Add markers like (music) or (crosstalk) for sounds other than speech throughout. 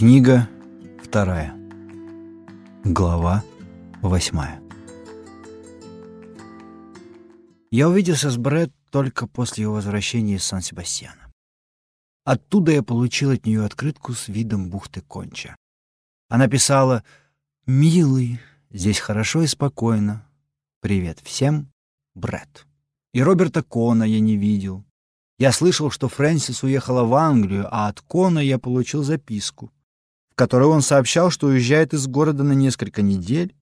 Книга вторая. Глава восьмая. Я увиделся с Брэд только после его возвращения из Сан-Себастьяна. Оттуда я получил от нее открытку с видом бухты Конча. Она писала «Милый, здесь хорошо и спокойно. Привет всем, Брэд». И Роберта Кона я не видел. Я слышал, что Фрэнсис уехала в Англию, а от Кона я получил записку, которой он сообщал, что уезжает из города на несколько недель.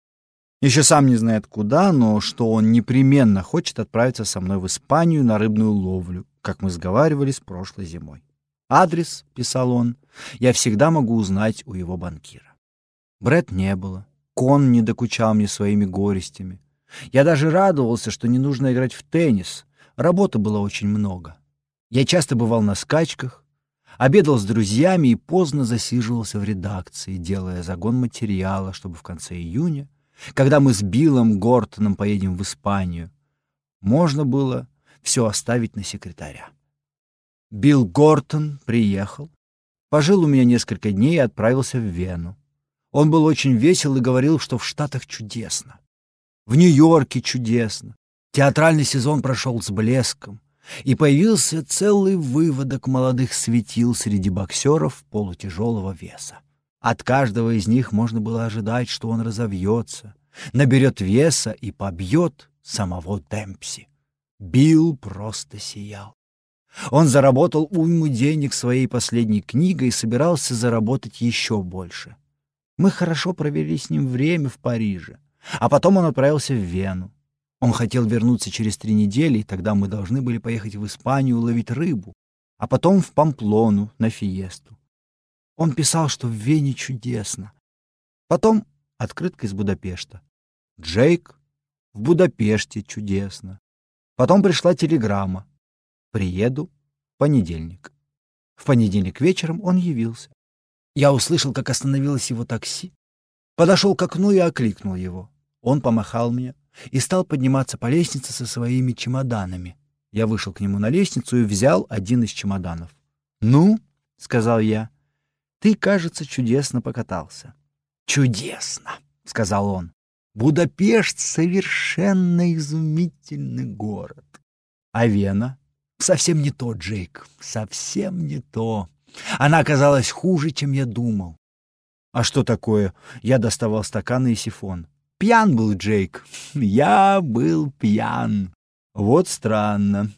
Еще сам не знает куда, но что он непременно хочет отправиться со мной в Испанию на рыбную ловлю, как мы сговаривались прошлой зимой. Адрес, — писал он, — я всегда могу узнать у его банкира. Бред не было. Кон не докучал мне своими горестями. Я даже радовался, что не нужно играть в теннис. Работы было очень много. Я часто бывал на скачках, обедал с друзьями и поздно засиживался в редакции, делая загон материала, чтобы в конце июня, когда мы с Биллом Гортоном поедем в Испанию, можно было все оставить на секретаря. Билл Гортон приехал, пожил у меня несколько дней и отправился в Вену. Он был очень весел и говорил, что в Штатах чудесно. В Нью-Йорке чудесно. Театральный сезон прошел с блеском, и появился целый выводок молодых светил среди боксеров полутяжелого веса. От каждого из них можно было ожидать, что он разовьется, наберет веса и побьет самого Демпси. Билл просто сиял. Он заработал уйму денег своей последней книгой и собирался заработать еще больше. Мы хорошо провели с ним время в Париже. А потом он отправился в Вену. Он хотел вернуться через три недели, и тогда мы должны были поехать в Испанию ловить рыбу, а потом в Памплону на фиесту. Он писал, что в Вене чудесно. Потом открытка из Будапешта. Джейк, в Будапеште чудесно. Потом пришла телеграмма. Приеду в понедельник. В понедельник вечером он явился. Я услышал, как остановилось его такси, подошел к окну и окликнул его. Он помахал мне и стал подниматься по лестнице со своими чемоданами. Я вышел к нему на лестницу и взял один из чемоданов. «Ну», — сказал я, — «ты, кажется, чудесно покатался». «Чудесно», — сказал он. «Будапешт — совершенно изумительный город. А Вена? Совсем не то, Джейк, совсем не то. Она оказалась хуже, чем я думал. А что такое? Я доставал стаканы и сифон. Пьян был Джейк. Я был пьян. Вот странно.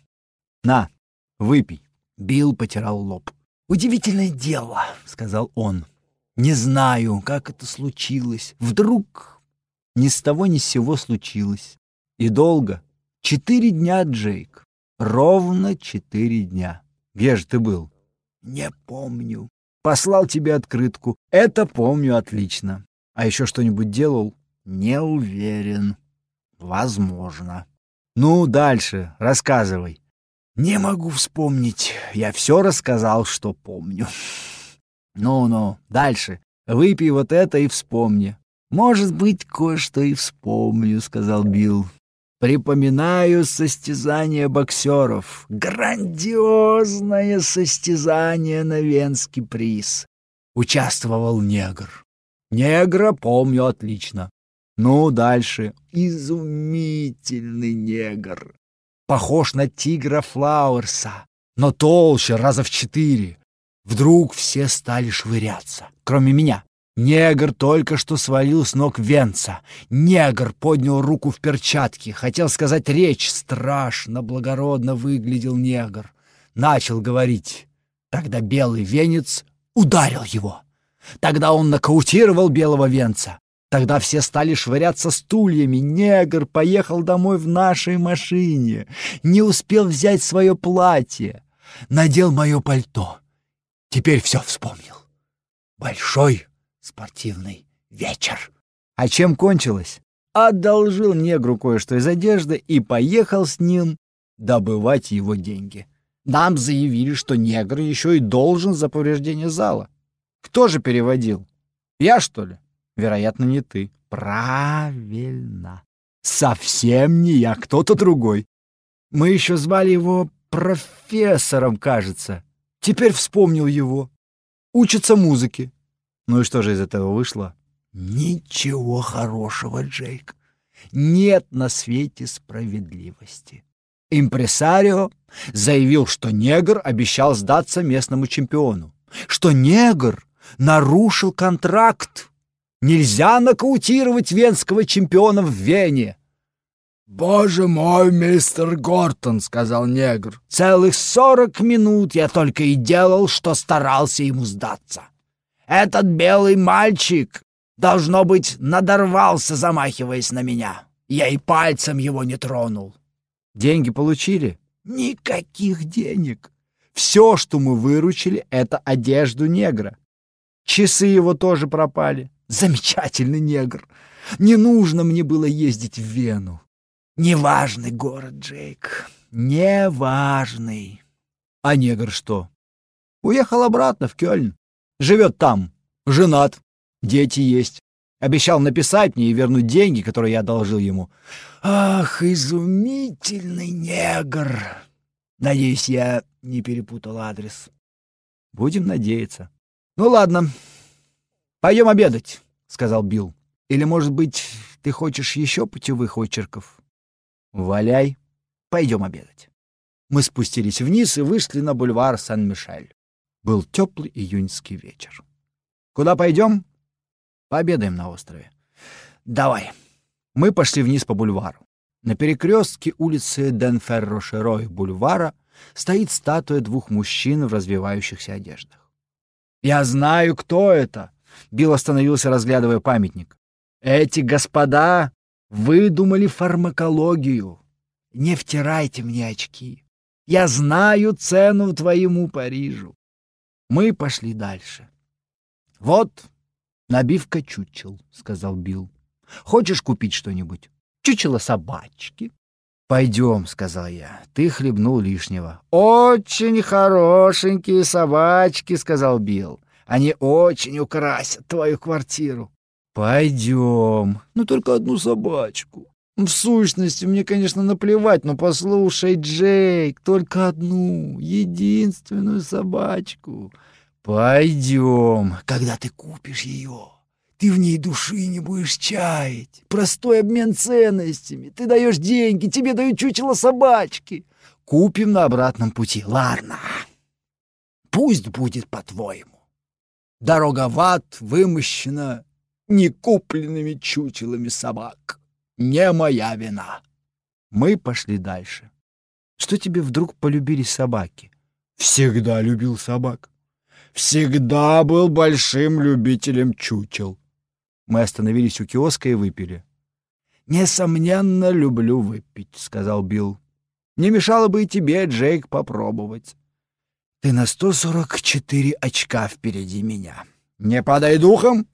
На, выпей. Билл потирал лоб. «Удивительное дело», — сказал он. «Не знаю, как это случилось. Вдруг ни с того ни с сего случилось. И долго. Четыре дня, Джейк. Ровно четыре дня. Где же ты был?» «Не помню. Послал тебе открытку. Это помню отлично. А еще что-нибудь делал?» Не уверен. Возможно. Ну, дальше, рассказывай. Не могу вспомнить. Я все рассказал, что помню. (laughs) Ну-ну, дальше. Выпей вот это и вспомни. Может быть, кое-что и вспомню, сказал Билл. Припоминаю состязание боксеров. Грандиозное состязание на Венский приз. Участвовал негр. Негра помню отлично. Ну, дальше. Изумительный негр. Похож на тигра Флауэрса, но толще раза в четыре. Вдруг все стали швыряться, кроме меня. Негр только что свалил с ног венца. Негр поднял руку в перчатке, хотел сказать речь. Страшно, благородно выглядел негр. Начал говорить. Тогда белый венец ударил его. Тогда он нокаутировал белого венца. Тогда все стали швыряться стульями. Негр поехал домой в нашей машине. Не успел взять свое платье. Надел мое пальто. Теперь все вспомнил. Большой спортивный вечер. А чем кончилось? Одолжил негру кое-что из одежды и поехал с ним добывать его деньги. Нам заявили, что негр еще и должен за повреждение зала. Кто же переводил? Я, что ли? Вероятно, не ты. Правильно. Совсем не я, кто-то другой. Мы еще звали его профессором, кажется. Теперь вспомнил его. Учится музыке. Ну и что же из этого вышло? Ничего хорошего, Джейк. Нет на свете справедливости. Импресарио заявил, что негр обещал сдаться местному чемпиону, что негр нарушил контракт. Нельзя нокаутировать венского чемпиона в Вене. «Боже мой, мистер Гортон», — сказал негр, — «целых сорок минут я только и делал, что старался ему сдаться. Этот белый мальчик, должно быть, надорвался, замахиваясь на меня. Я и пальцем его не тронул». «Деньги получили?» «Никаких денег. Все, что мы выручили, — это одежду негра. Часы его тоже пропали. Замечательный негр. Не нужно мне было ездить в Вену. Неважный город, Джейк. Неважный. А негр что? Уехал обратно в Кёльн. Живет там. Женат. Дети есть. Обещал написать мне и вернуть деньги, которые я одолжил ему. Ах, изумительный негр. Надеюсь, я не перепутал адрес. Будем надеяться. Ну ладно. Пойдем обедать, сказал Билл. Или, может быть, ты хочешь еще путевых очерков? «Валяй, пойдем обедать». Мы спустились вниз и вышли на бульвар Сан-Мишель. Был теплый июньский вечер. «Куда пойдем?» «Пообедаем на острове». «Давай». Мы пошли вниз по бульвару. На перекрестке улицы Денферро-Шеро и бульвара стоит статуя двух мужчин в развивающихся одеждах. «Я знаю, кто это!» Билл остановился, разглядывая памятник. «Эти господа выдумали фармакологию. Не втирайте мне очки. Я знаю цену твоему Парижу. Мы пошли дальше. Вот набивка чучел, сказал Билл. Хочешь купить что-нибудь? Чучело собачки. Пойдем, сказал я. Ты хлебнул лишнего. Очень хорошенькие собачки, сказал Билл. Они очень украсят твою квартиру. «Пойдем. Ну, только одну собачку. В сущности, мне, конечно, наплевать, но послушай, Джейк, только одну, единственную собачку. Пойдем. Когда ты купишь ее, ты в ней души не будешь чаять. Простой обмен ценностями. Ты даешь деньги, тебе дают чучело собачки. Купим на обратном пути. Ладно. Пусть будет по-твоему. Дорога в ад вымощена некупленными чучелами собак. Не моя вина. Мы пошли дальше. Что тебе вдруг полюбились собаки? Всегда любил собак. Всегда был большим любителем чучел. Мы остановились у киоска и выпили. «Несомненно, люблю выпить», — сказал Билл. «Не мешало бы и тебе, Джейк, попробовать. Ты на сто сорок четыре очка впереди меня. Не падай духом,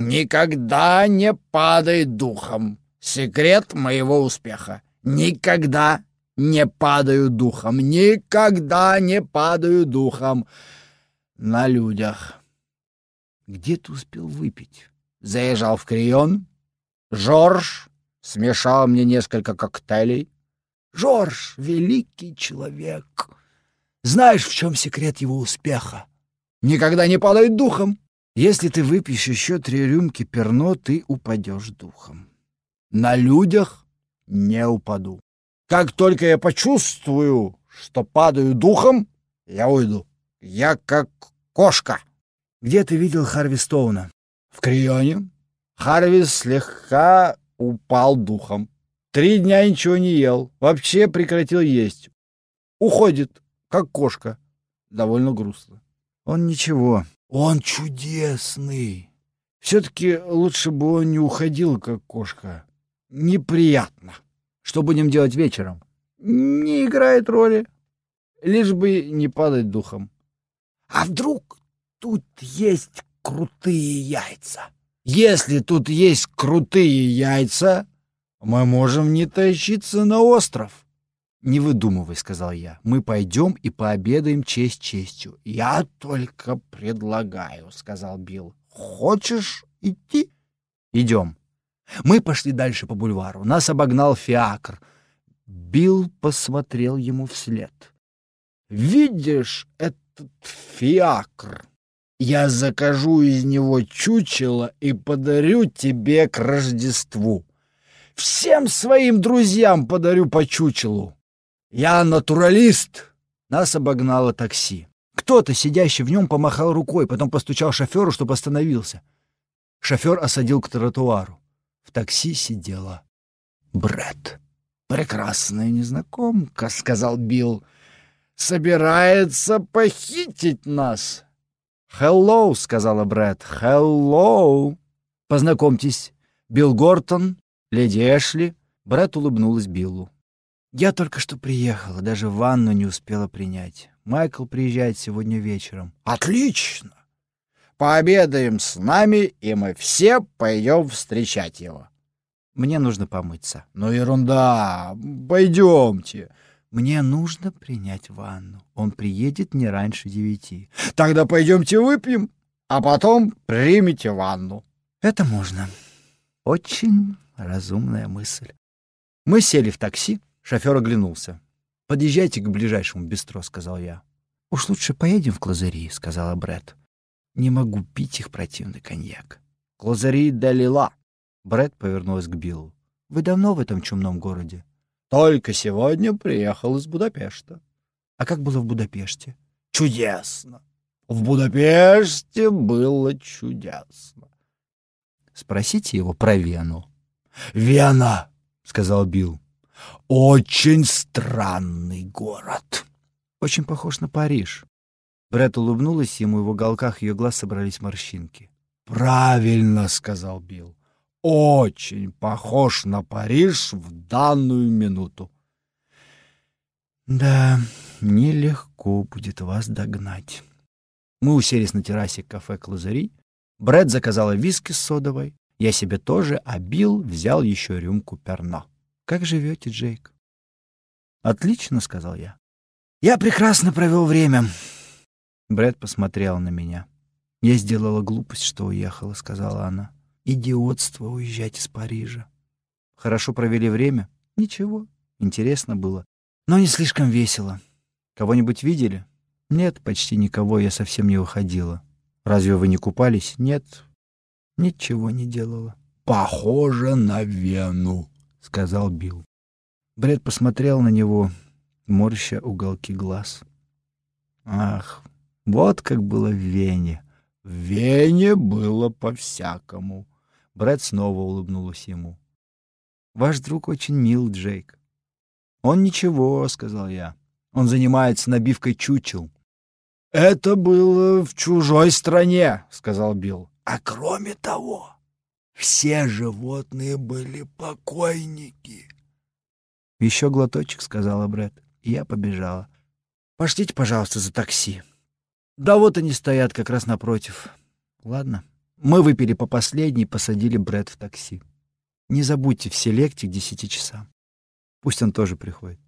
Никогда не падай духом. Секрет моего успеха. Никогда не падаю духом. Никогда не падаю духом на людях. Где ты успел выпить? Заезжал в Крион. Жорж смешал мне несколько коктейлей. Жорж — великий человек. Знаешь, в чем секрет его успеха? Никогда не падает духом. Если ты выпьешь еще три рюмки перно, ты упадешь духом. На людях не упаду. Как только я почувствую, что падаю духом, я уйду. Я как кошка. Где ты видел Харви Стоуна? В Крионе. Харви слегка упал духом. Три дня ничего не ел. Вообще прекратил есть. Уходит, как кошка. Довольно грустно. Он ничего, он чудесный. Все-таки лучше бы он не уходил, как кошка. Неприятно. Что будем делать вечером? Не играет роли. Лишь бы не падать духом. А вдруг тут есть крутые яйца? Если тут есть крутые яйца, мы можем не тащиться на остров. «Не выдумывай», — сказал я. «Мы пойдем и пообедаем честь честью». «Я только предлагаю», — сказал Билл. «Хочешь идти?» «Идем». Мы пошли дальше по бульвару. Нас обогнал фиакр. Билл посмотрел ему вслед. «Видишь этот фиакр? Я закажу из него чучело и подарю тебе к Рождеству. Всем своим друзьям подарю по чучелу. Я натуралист. Нас обогнало такси. Кто-то, сидящий в нем, помахал рукой, потом постучал шоферу, чтобы остановился. Шофер осадил к тротуару. В такси сидела Бред. «Прекрасная незнакомка», — сказал Билл. «Собирается похитить нас». «Хеллоу», — сказала Брэд. «Хеллоу». «Познакомьтесь, Билл Гортон, леди Эшли». Брэд улыбнулась Биллу. «Я только что приехала, даже ванну не успела принять. Майкл приезжает сегодня вечером». «Отлично! Пообедаем с нами, и мы все пойдем встречать его». Мне нужно помыться. Ну ерунда. Пойдемте. Мне нужно принять ванну. Он приедет не раньше девяти. Тогда пойдемте выпьем, а потом примите ванну. Это можно. Очень разумная мысль. Мы сели в такси. Шофер оглянулся. «Подъезжайте к ближайшему бистро», — сказал я. «Уж лучше поедем в Клазари», — сказала Бред. «Не могу пить их противный коньяк». «Клазари Далила», Брэд повернулась к Биллу. «Вы давно в этом чумном городе?» «Только сегодня приехал из Будапешта». «А как было в Будапеште?» «Чудесно! В Будапеште было чудесно!» «Спросите его про Вену». «Вена!» — сказал Билл. «Очень странный город». «Очень похож на Париж». Брэд улыбнулась ему, и в уголках ее глаз собрались морщинки. «Правильно!» — сказал Билл очень похож на Париж в данную минуту. Да, нелегко будет вас догнать. Мы уселись на террасе кафе «Клазари». Брэд заказала виски с содовой. Я себе тоже, а Билл взял еще рюмку перно. «Как живете, Джейк?» «Отлично», — сказал я. «Я прекрасно провел время». Брэд посмотрел на меня. «Я сделала глупость, что уехала», — сказала она. Идиотство уезжать из Парижа. Хорошо провели время? Ничего. Интересно было. Но не слишком весело. Кого-нибудь видели? Нет, почти никого, я совсем не выходила. Разве вы не купались? Нет. Ничего не делала. Похоже на Вену, сказал Билл. Бред посмотрел на него, морща уголки глаз. Ах, вот как было в Вене. В Вене было по-всякому. Брэд снова улыбнулась ему. «Ваш друг очень мил, Джейк». «Он ничего», — сказал я. «Он занимается набивкой чучел». «Это было в чужой стране», — сказал Билл. «А кроме того, все животные были покойники». «Еще глоточек», — сказала Брэд, и я побежала. «Пошлите, пожалуйста, за такси». «Да вот они стоят как раз напротив». «Ладно». Мы выпили по последней, посадили Брэд в такси. Не забудьте в селекте к десяти часам. Пусть он тоже приходит.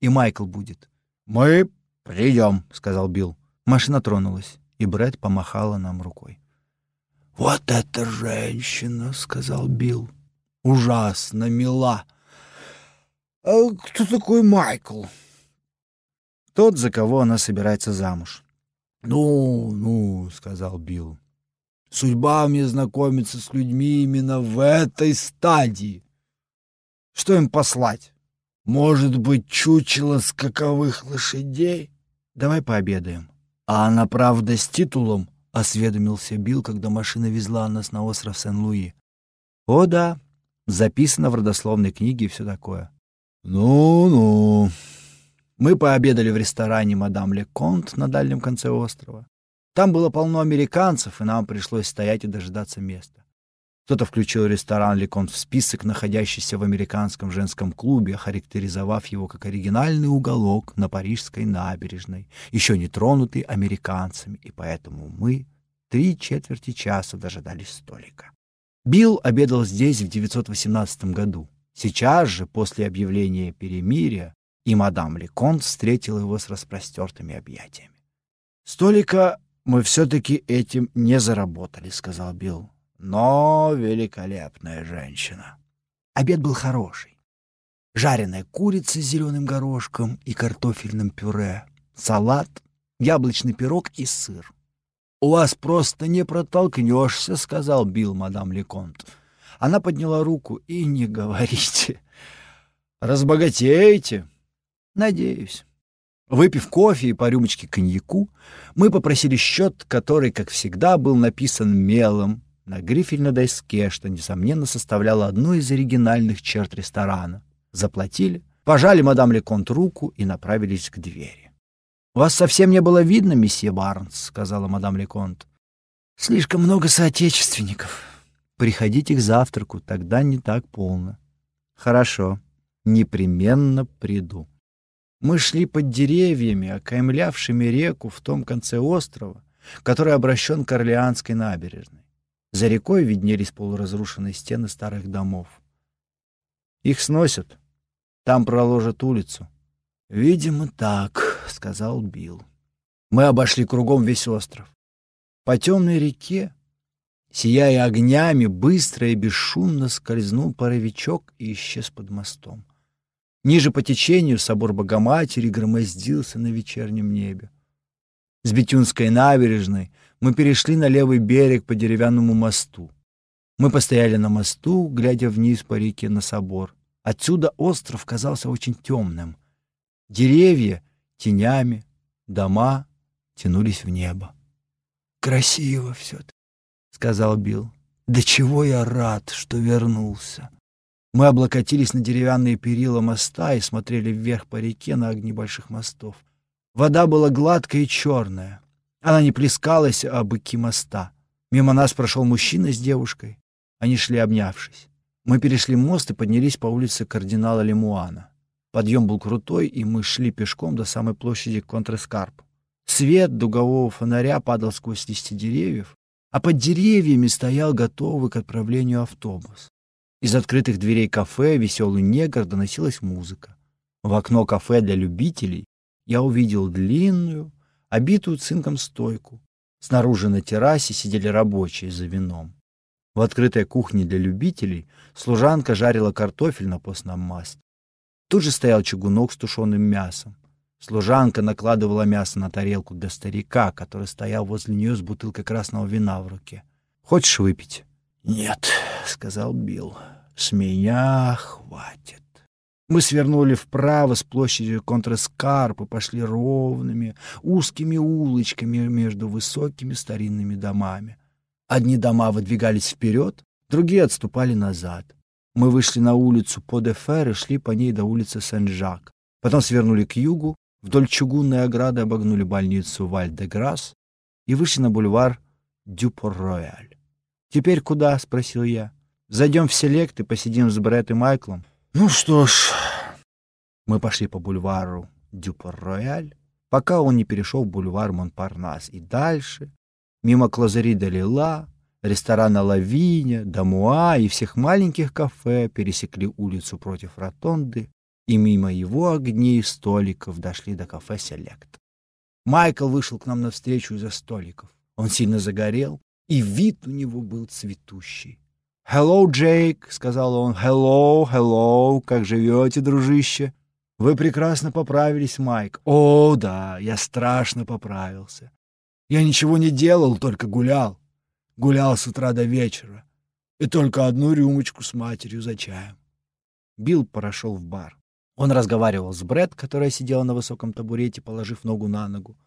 И Майкл будет. «Мы придем», — сказал Билл. Машина тронулась, и Брэд помахала нам рукой. «Вот эта женщина», — сказал Билл. «Ужасно мила». «А кто такой Майкл?» «Тот, за кого она собирается замуж». «Ну, ну», — сказал Билл. Судьба мне знакомиться с людьми именно в этой стадии. Что им послать? Может быть, чучело скаковых лошадей? Давай пообедаем. А она правда с титулом? — осведомился Билл, когда машина везла нас на остров Сен-Луи. «О, да. Записано в родословной книге и все такое». «Ну-ну». Мы пообедали в ресторане «Мадам Леконт» на дальнем конце острова. Там было полно американцев, и нам пришлось стоять и дожидаться места. Кто-то включил ресторан Лекон в список, находящийся в американском женском клубе, охарактеризовав его как оригинальный уголок на парижской набережной, еще не тронутый американцами, и поэтому мы три четверти часа дожидались столика. Билл обедал здесь в 918 году. Сейчас же, после объявления перемирия, и мадам Леконт встретила его с распростертыми объятиями. Столика мы все-таки этим не заработали, сказал Билл. Но великолепная женщина. Обед был хороший. Жареная курица с зеленым горошком и картофельным пюре, салат, яблочный пирог и сыр. «У вас просто не протолкнешься», — сказал Билл мадам Леконт. Она подняла руку и не говорите. «Разбогатеете?» «Надеюсь». Выпив кофе и по рюмочке коньяку, мы попросили счет, который, как всегда, был написан мелом на грифельной доске, что, несомненно, составляло одну из оригинальных черт ресторана. Заплатили, пожали мадам Леконт руку и направились к двери. «Вас совсем не было видно, месье Барнс», — сказала мадам Леконт. «Слишком много соотечественников. Приходите к завтраку, тогда не так полно». «Хорошо, непременно приду». Мы шли под деревьями, окаймлявшими реку в том конце острова, который обращен к Орлеанской набережной. За рекой виднелись полуразрушенные стены старых домов. «Их сносят. Там проложат улицу». «Видимо, так», — сказал Билл. Мы обошли кругом весь остров. По темной реке, сияя огнями, быстро и бесшумно скользнул паровичок и исчез под мостом. Ниже по течению собор Богоматери громоздился на вечернем небе. С Бетюнской набережной мы перешли на левый берег по деревянному мосту. Мы постояли на мосту, глядя вниз по реке на собор. Отсюда остров казался очень темным. Деревья — тенями, дома тянулись в небо. «Красиво все-таки», — сказал Билл. «Да чего я рад, что вернулся!» Мы облокотились на деревянные перила моста и смотрели вверх по реке на огни больших мостов. Вода была гладкая и черная. Она не плескалась о быки моста. Мимо нас прошел мужчина с девушкой. Они шли обнявшись. Мы перешли мост и поднялись по улице кардинала Лемуана. Подъем был крутой, и мы шли пешком до самой площади Контрескарп. Свет дугового фонаря падал сквозь листья деревьев, а под деревьями стоял готовый к отправлению автобус. Из открытых дверей кафе «Веселый негр» доносилась музыка. В окно кафе для любителей я увидел длинную, обитую цинком стойку. Снаружи на террасе сидели рабочие за вином. В открытой кухне для любителей служанка жарила картофель на постном масле. Тут же стоял чугунок с тушеным мясом. Служанка накладывала мясо на тарелку для старика, который стоял возле нее с бутылкой красного вина в руке. «Хочешь выпить?» «Нет», — сказал Билл, — «с меня хватит». Мы свернули вправо с площади Контраскарп и пошли ровными, узкими улочками между высокими старинными домами. Одни дома выдвигались вперед, другие отступали назад. Мы вышли на улицу Подефер и шли по ней до улицы Сен-Жак. Потом свернули к югу, вдоль чугунной ограды обогнули больницу Валь-де-Грасс и вышли на бульвар Дюпор-Рояль. «Теперь куда?» — спросил я. «Зайдем в селект и посидим с Брэд и Майклом». «Ну что ж...» Мы пошли по бульвару Дюпор-Рояль, пока он не перешел бульвар Монпарнас, и дальше, мимо Клазари де Лила, ресторана Лавиня, Дамуа и всех маленьких кафе пересекли улицу против ротонды и мимо его огней и столиков дошли до кафе «Селект». Майкл вышел к нам навстречу из-за столиков. Он сильно загорел, и вид у него был цветущий. «Hello, Джейк», — сказал он. «Hello, hello, как живете, дружище?» «Вы прекрасно поправились, Майк». «О, да, я страшно поправился. Я ничего не делал, только гулял. Гулял с утра до вечера. И только одну рюмочку с матерью за чаем». Билл прошел в бар. Он разговаривал с Брэд, которая сидела на высоком табурете, положив ногу на ногу.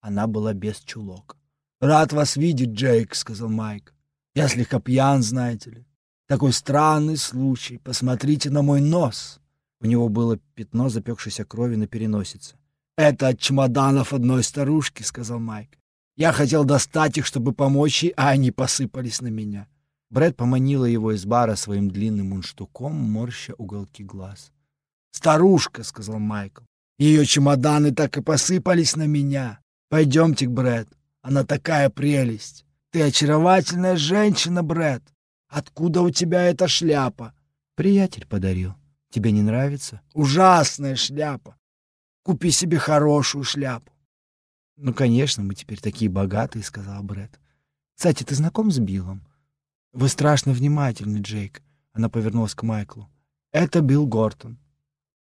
Она была без чулок. «Рад вас видеть, Джейк», — сказал Майк. «Я слегка пьян, знаете ли. Такой странный случай. Посмотрите на мой нос». У него было пятно запекшейся крови на переносице. «Это от чемоданов одной старушки», — сказал Майк. «Я хотел достать их, чтобы помочь ей, а они посыпались на меня». Брэд поманила его из бара своим длинным мундштуком, морща уголки глаз. «Старушка», — сказал Майкл. «Ее чемоданы так и посыпались на меня. Пойдемте к Брэд. Она такая прелесть. Ты очаровательная женщина, Брэд. Откуда у тебя эта шляпа? Приятель подарил. Тебе не нравится? Ужасная шляпа. Купи себе хорошую шляпу. Ну, конечно, мы теперь такие богатые, сказал Брэд. Кстати, ты знаком с Биллом? Вы страшно внимательны, Джейк. Она повернулась к Майклу. Это Билл Гортон.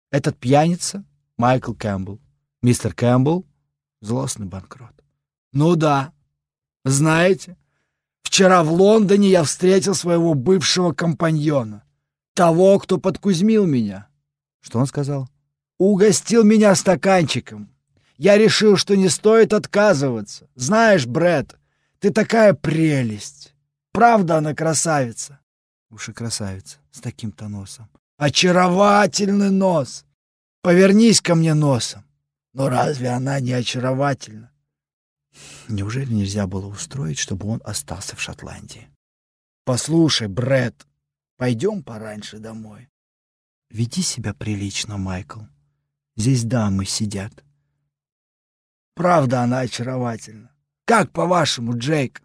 Этот пьяница — Майкл Кэмпбелл. Мистер Кэмпбелл — злостный банкрот. «Ну да. Знаете, вчера в Лондоне я встретил своего бывшего компаньона, того, кто подкузмил меня. Что он сказал? Угостил меня стаканчиком. Я решил, что не стоит отказываться. Знаешь, Брет, ты такая прелесть. Правда она красавица? Уж и красавица, с таким-то носом. Очаровательный нос. Повернись ко мне носом. Но разве она не очаровательна? Неужели нельзя было устроить, чтобы он остался в Шотландии? Послушай, Брэд, пойдем пораньше домой. Веди себя прилично, Майкл. Здесь дамы сидят. Правда, она очаровательна. Как по-вашему, Джейк?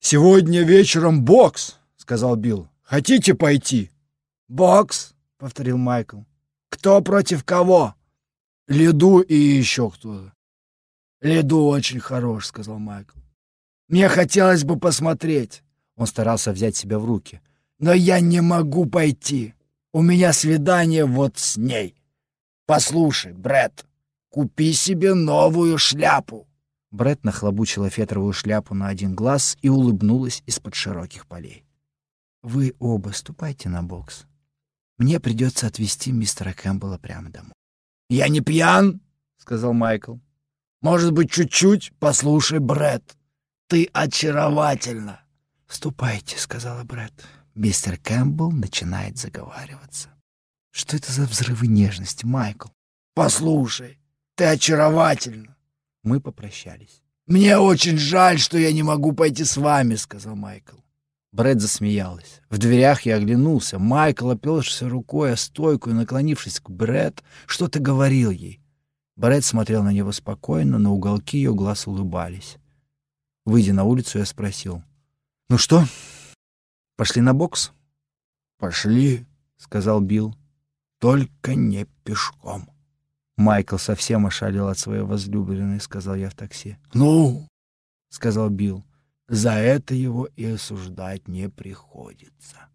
Сегодня вечером бокс, сказал Билл. Хотите пойти? Бокс, повторил Майкл. Кто против кого? Леду и еще кто-то. Леду очень хорош, сказал Майкл. Мне хотелось бы посмотреть. Он старался взять себя в руки. Но я не могу пойти. У меня свидание вот с ней. Послушай, Бред, купи себе новую шляпу. Бред нахлобучила фетровую шляпу на один глаз и улыбнулась из-под широких полей. «Вы оба ступайте на бокс. Мне придется отвезти мистера Кэмпбелла прямо домой». «Я не пьян», — сказал Майкл. «Может быть, чуть-чуть? Послушай, Бред, ты очаровательна». «Ступайте», — сказала Бред. Мистер Кэмпбелл начинает заговариваться. «Что это за взрывы нежности, Майкл?» «Послушай, ты очаровательна». Мы попрощались. «Мне очень жаль, что я не могу пойти с вами», — сказал Майкл. Брэд засмеялась. В дверях я оглянулся. Майкл, опершись рукой о стойку и наклонившись к Брэд, что-то говорил ей. Брэд смотрел на него спокойно, на уголки ее глаз улыбались. Выйдя на улицу, я спросил. «Ну что, пошли на бокс?» «Пошли», — сказал Билл. «Только не пешком». Майкл совсем ошалел от своей возлюбленной, — сказал я в такси. «Ну?» — сказал Билл. За это его и осуждать не приходится.